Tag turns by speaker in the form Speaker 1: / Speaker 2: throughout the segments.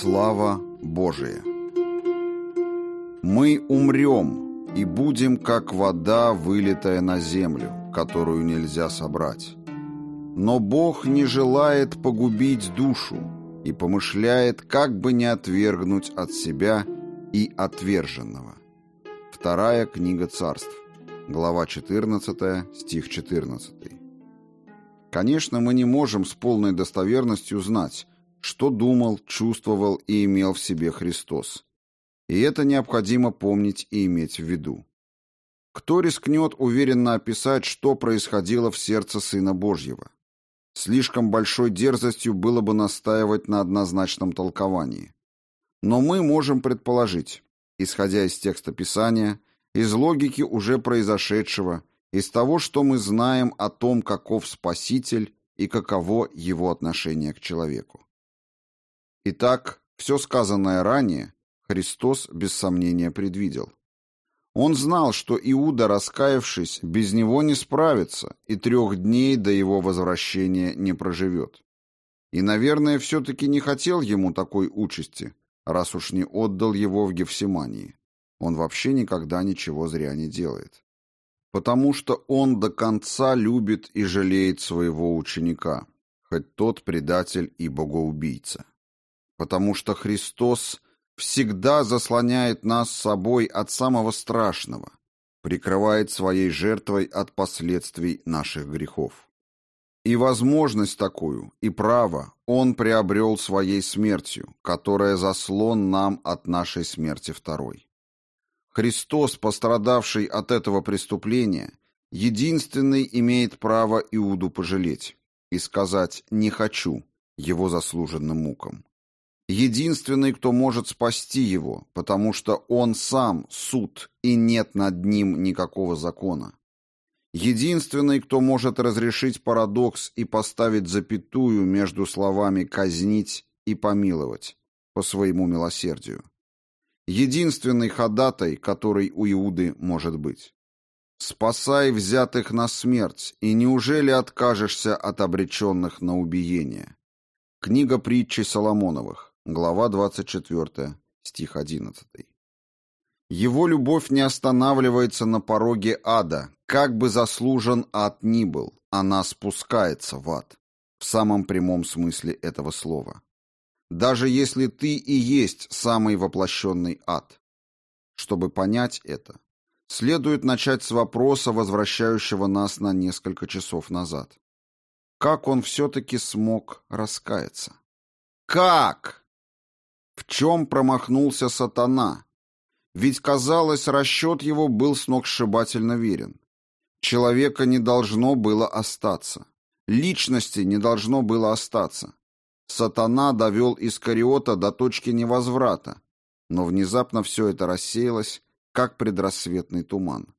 Speaker 1: Слава Божия! Мы умрем и будем, как вода, вылитая на землю, которую нельзя собрать. Но Бог не желает погубить душу и помышляет, как бы не отвергнуть от себя и отверженного. Вторая книга царств, глава 14, стих 14. Конечно, мы не можем с полной достоверностью знать, что думал, чувствовал и имел в себе Христос. И это необходимо помнить и иметь в виду. Кто рискнет уверенно описать, что происходило в сердце Сына Божьего? Слишком большой дерзостью было бы настаивать на однозначном толковании. Но мы можем предположить, исходя из текста Писания, из логики уже произошедшего, из того, что мы знаем о том, каков Спаситель и каково его отношение к человеку. Итак, все сказанное ранее Христос без сомнения предвидел. Он знал, что Иуда, раскаявшись, без него не справится и трех дней до его возвращения не проживет. И, наверное, все-таки не хотел ему такой участи, раз уж не отдал его в Гефсимании. Он вообще никогда ничего зря не делает. Потому что он до конца любит и жалеет своего ученика, хоть тот предатель и богоубийца потому что Христос всегда заслоняет нас собой от самого страшного, прикрывает своей жертвой от последствий наших грехов. И возможность такую, и право Он приобрел своей смертью, которая заслон нам от нашей смерти второй. Христос, пострадавший от этого преступления, единственный имеет право Иуду пожалеть и сказать «не хочу» его заслуженным мукам единственный, кто может спасти его, потому что он сам суд, и нет над ним никакого закона. Единственный, кто может разрешить парадокс и поставить запятую между словами «казнить» и «помиловать» по своему милосердию. Единственный ходатай, который у Иуды может быть. «Спасай взятых на смерть, и неужели откажешься от обреченных на убиение?» Книга притчи Соломоновых. Глава 24, стих 11. Его любовь не останавливается на пороге ада, как бы заслужен ад ни был, она спускается в ад, в самом прямом смысле этого слова. Даже если ты и есть самый воплощенный ад. Чтобы понять это, следует начать с вопроса, возвращающего нас на несколько часов назад. Как он все-таки смог раскаяться? Как? В чем промахнулся сатана? Ведь, казалось, расчет его был сногсшибательно верен. Человека не должно было остаться. Личности не должно было остаться. Сатана довел Искариота до точки невозврата, но внезапно все это рассеялось, как предрассветный туман.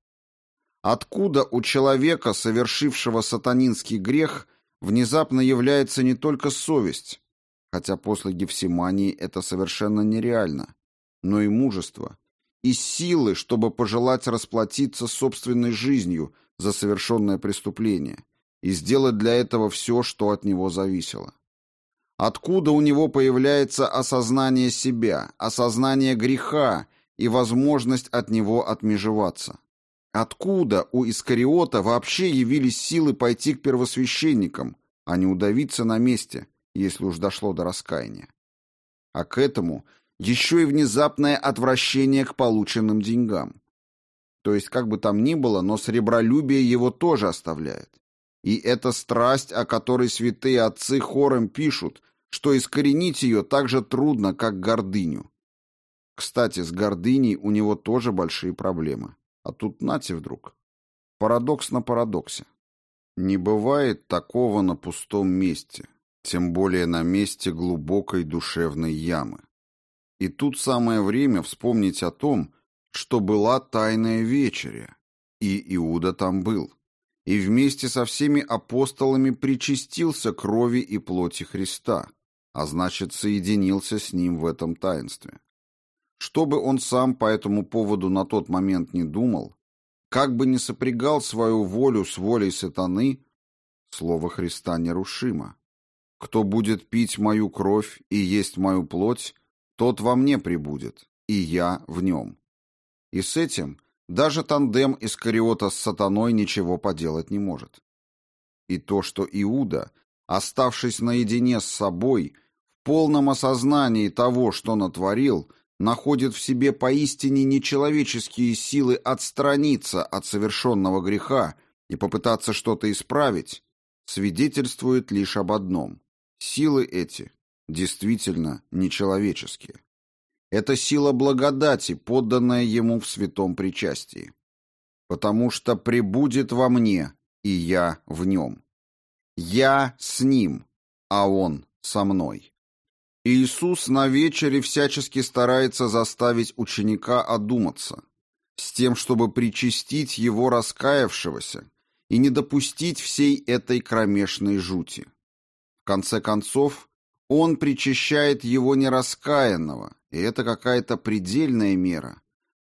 Speaker 1: Откуда у человека, совершившего сатанинский грех, внезапно является не только совесть, хотя после Гефсимании это совершенно нереально, но и мужество, и силы, чтобы пожелать расплатиться собственной жизнью за совершенное преступление и сделать для этого все, что от него зависело. Откуда у него появляется осознание себя, осознание греха и возможность от него отмежеваться? Откуда у Искариота вообще явились силы пойти к первосвященникам, а не удавиться на месте, если уж дошло до раскаяния. А к этому еще и внезапное отвращение к полученным деньгам. То есть, как бы там ни было, но сребролюбие его тоже оставляет. И эта страсть, о которой святые отцы хором пишут, что искоренить ее так же трудно, как гордыню. Кстати, с гордыней у него тоже большие проблемы. А тут нате вдруг. Парадокс на парадоксе. Не бывает такого на пустом месте тем более на месте глубокой душевной ямы. И тут самое время вспомнить о том, что была тайная вечеря, и Иуда там был, и вместе со всеми апостолами причастился крови и плоти Христа, а значит, соединился с ним в этом таинстве. Что бы он сам по этому поводу на тот момент не думал, как бы ни сопрягал свою волю с волей сатаны, слово Христа нерушимо. Кто будет пить мою кровь и есть мою плоть, тот во мне прибудет, и я в нем. И с этим даже тандем Искариота с сатаной ничего поделать не может. И то, что Иуда, оставшись наедине с собой, в полном осознании того, что натворил, находит в себе поистине нечеловеческие силы отстраниться от совершенного греха и попытаться что-то исправить, свидетельствует лишь об одном. Силы эти действительно нечеловеческие. Это сила благодати, подданная ему в святом причастии. Потому что пребудет во мне, и я в нем. Я с ним, а он со мной. Иисус на вечере всячески старается заставить ученика одуматься, с тем, чтобы причастить его раскаявшегося и не допустить всей этой кромешной жути. В конце концов, он причащает его нераскаянного, и это какая-то предельная мера,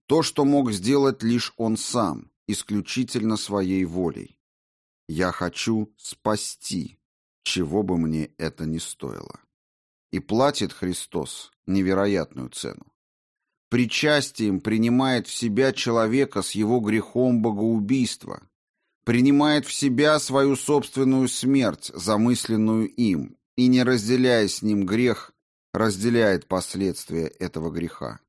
Speaker 1: то, что мог сделать лишь он сам, исключительно своей волей. Я хочу спасти, чего бы мне это ни стоило. И платит Христос невероятную цену. Причастием принимает в себя человека с его грехом богоубийства, принимает в себя свою собственную смерть, замысленную им, и, не разделяя с ним грех, разделяет последствия этого греха.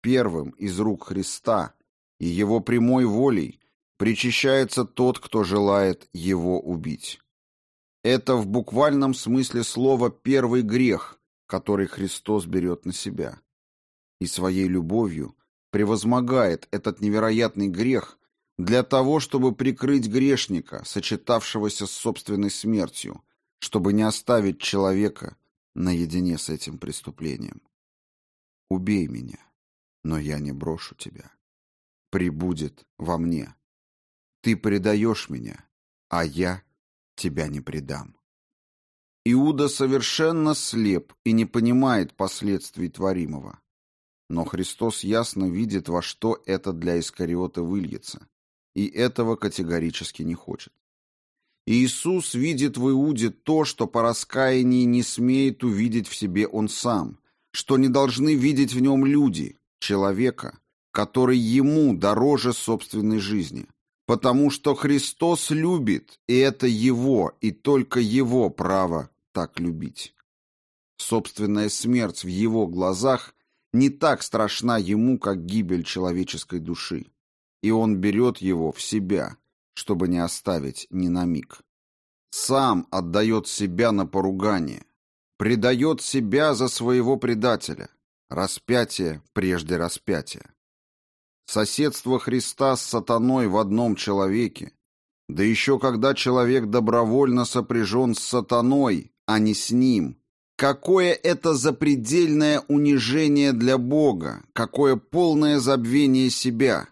Speaker 1: Первым из рук Христа и его прямой волей причащается тот, кто желает его убить. Это в буквальном смысле слова первый грех, который Христос берет на себя. И своей любовью превозмогает этот невероятный грех для того, чтобы прикрыть грешника, сочетавшегося с собственной смертью, чтобы не оставить человека наедине с этим преступлением. Убей меня, но я не брошу тебя. Прибудет во мне. Ты предаешь меня, а я тебя не предам. Иуда совершенно слеп и не понимает последствий творимого. Но Христос ясно видит, во что это для Искариота выльется, и этого категорически не хочет. Иисус видит в Иуде то, что по раскаянии не смеет увидеть в себе он сам, что не должны видеть в нем люди, человека, который ему дороже собственной жизни, потому что Христос любит, и это его, и только его право так любить. Собственная смерть в его глазах не так страшна ему, как гибель человеческой души, и он берет его в себя – чтобы не оставить ни на миг. Сам отдает себя на поругание, предает себя за своего предателя, распятие прежде распятия. Соседство Христа с сатаной в одном человеке, да еще когда человек добровольно сопряжен с сатаной, а не с ним, какое это запредельное унижение для Бога, какое полное забвение себя.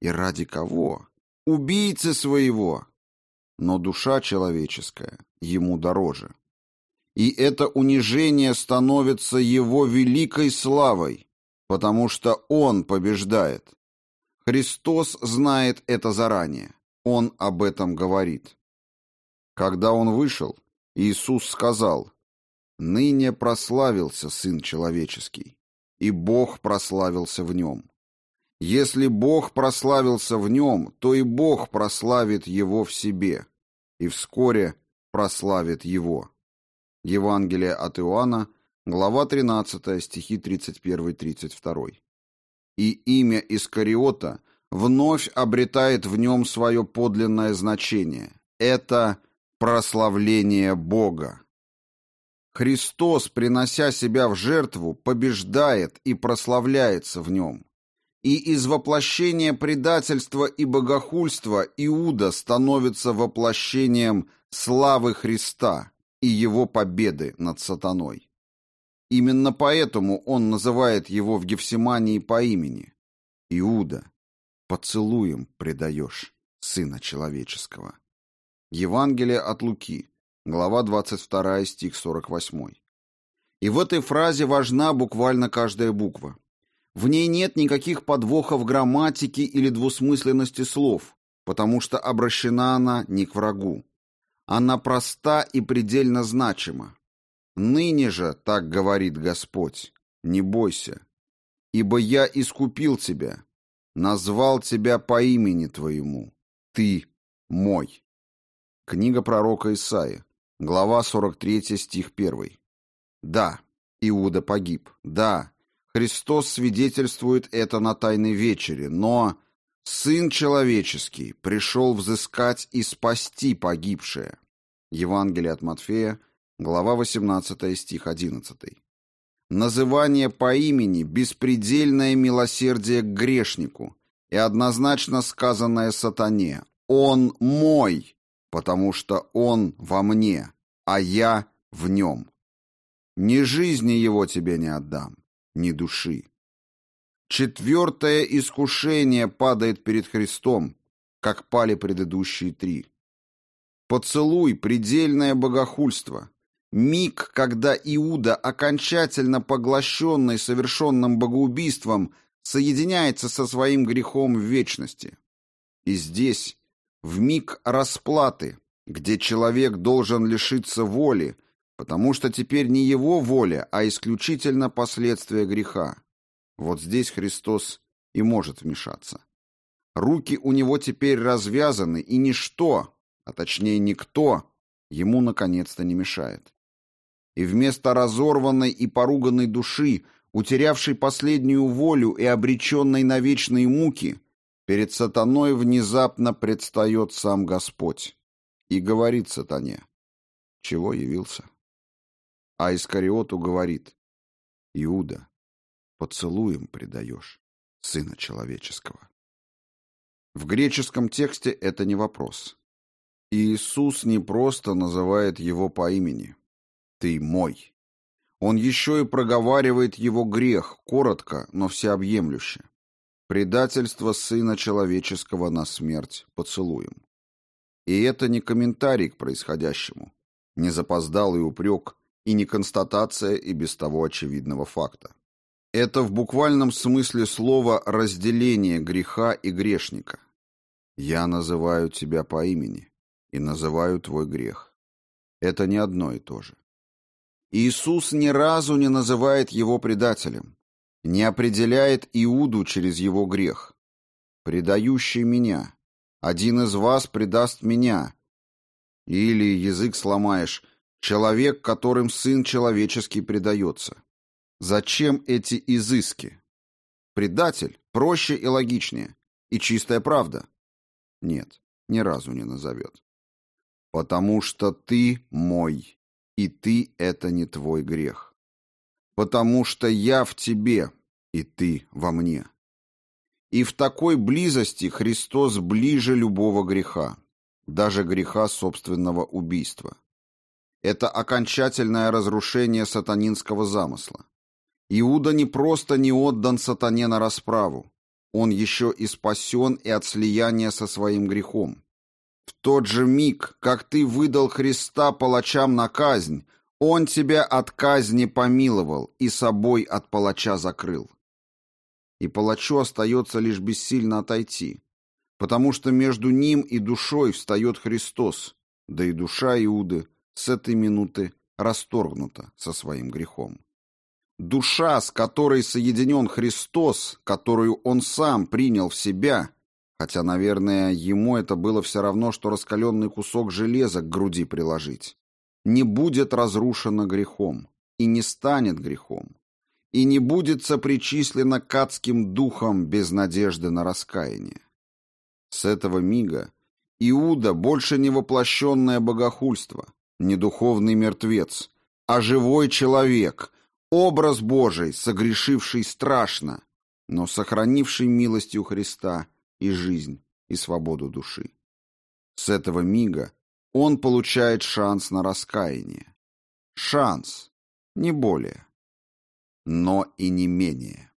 Speaker 1: И ради кого? убийцы своего. Но душа человеческая ему дороже. И это унижение становится его великой славой, потому что он побеждает. Христос знает это заранее. Он об этом говорит. Когда он вышел, Иисус сказал, «Ныне прославился Сын Человеческий, и Бог прославился в нем. Если Бог прославился в нем, то и Бог прославит его в себе, и вскоре прославит его. Евангелие от Иоанна, глава 13, стихи 31-32. И имя Искариота вновь обретает в нем свое подлинное значение. Это прославление Бога. Христос, принося себя в жертву, побеждает и прославляется в нем и из воплощения предательства и богохульства Иуда становится воплощением славы Христа и его победы над сатаной. Именно поэтому он называет его в Гефсимании по имени. Иуда, поцелуем предаешь Сына Человеческого. Евангелие от Луки, глава 22, стих 48. И в этой фразе важна буквально каждая буква. В ней нет никаких подвохов грамматики или двусмысленности слов, потому что обращена она не к врагу. Она проста и предельно значима. «Ныне же, так говорит Господь, не бойся, ибо я искупил тебя, назвал тебя по имени твоему, ты мой». Книга пророка Исаия, глава 43, стих 1. Да, Иуда погиб, да, Христос свидетельствует это на Тайной вечере, но Сын Человеческий пришел взыскать и спасти погибшее. Евангелие от Матфея, глава 18, стих 11. Называние по имени – беспредельное милосердие к грешнику и однозначно сказанное сатане «Он мой», потому что Он во мне, а я в нем. Ни жизни его тебе не отдам, ни души. Четвертое искушение падает перед Христом, как пали предыдущие три. Поцелуй – предельное богохульство. Миг, когда Иуда, окончательно поглощенный совершенным богоубийством, соединяется со своим грехом в вечности. И здесь, в миг расплаты, где человек должен лишиться воли, потому что теперь не его воля, а исключительно последствия греха. Вот здесь Христос и может вмешаться. Руки у него теперь развязаны, и ничто, а точнее никто, ему наконец-то не мешает. И вместо разорванной и поруганной души, утерявшей последнюю волю и обреченной на вечные муки, перед сатаной внезапно предстает сам Господь и говорит сатане, чего явился. А Искариоту говорит, Иуда, поцелуем предаешь Сына Человеческого. В греческом тексте это не вопрос. Иисус не просто называет его по имени «ты мой». Он еще и проговаривает его грех, коротко, но всеобъемлюще. Предательство Сына Человеческого на смерть поцелуем. И это не комментарий к происходящему, не запоздалый упрек, и не констатация и без того очевидного факта. Это в буквальном смысле слова разделение греха и грешника. «Я называю тебя по имени и называю твой грех». Это не одно и то же. Иисус ни разу не называет его предателем, не определяет Иуду через его грех. «Предающий меня, один из вас предаст меня». Или язык сломаешь Человек, которым сын человеческий предается. Зачем эти изыски? Предатель проще и логичнее. И чистая правда. Нет, ни разу не назовет. Потому что ты мой, и ты — это не твой грех. Потому что я в тебе, и ты во мне. И в такой близости Христос ближе любого греха, даже греха собственного убийства. Это окончательное разрушение сатанинского замысла. Иуда не просто не отдан сатане на расправу, он еще и спасен и от слияния со своим грехом. В тот же миг, как ты выдал Христа палачам на казнь, он тебя от казни помиловал и собой от палача закрыл. И палачу остается лишь бессильно отойти, потому что между ним и душой встает Христос, да и душа Иуды – с этой минуты расторгнута со своим грехом. Душа, с которой соединен Христос, которую он сам принял в себя, хотя, наверное, ему это было все равно, что раскаленный кусок железа к груди приложить, не будет разрушена грехом и не станет грехом, и не будет сопричислена к адским духам без надежды на раскаяние. С этого мига Иуда больше не воплощенное богохульство, не духовный мертвец, а живой человек, образ Божий, согрешивший страшно, но сохранивший милостью Христа и жизнь, и свободу души. С этого мига он получает шанс на раскаяние. Шанс, не более, но и не менее.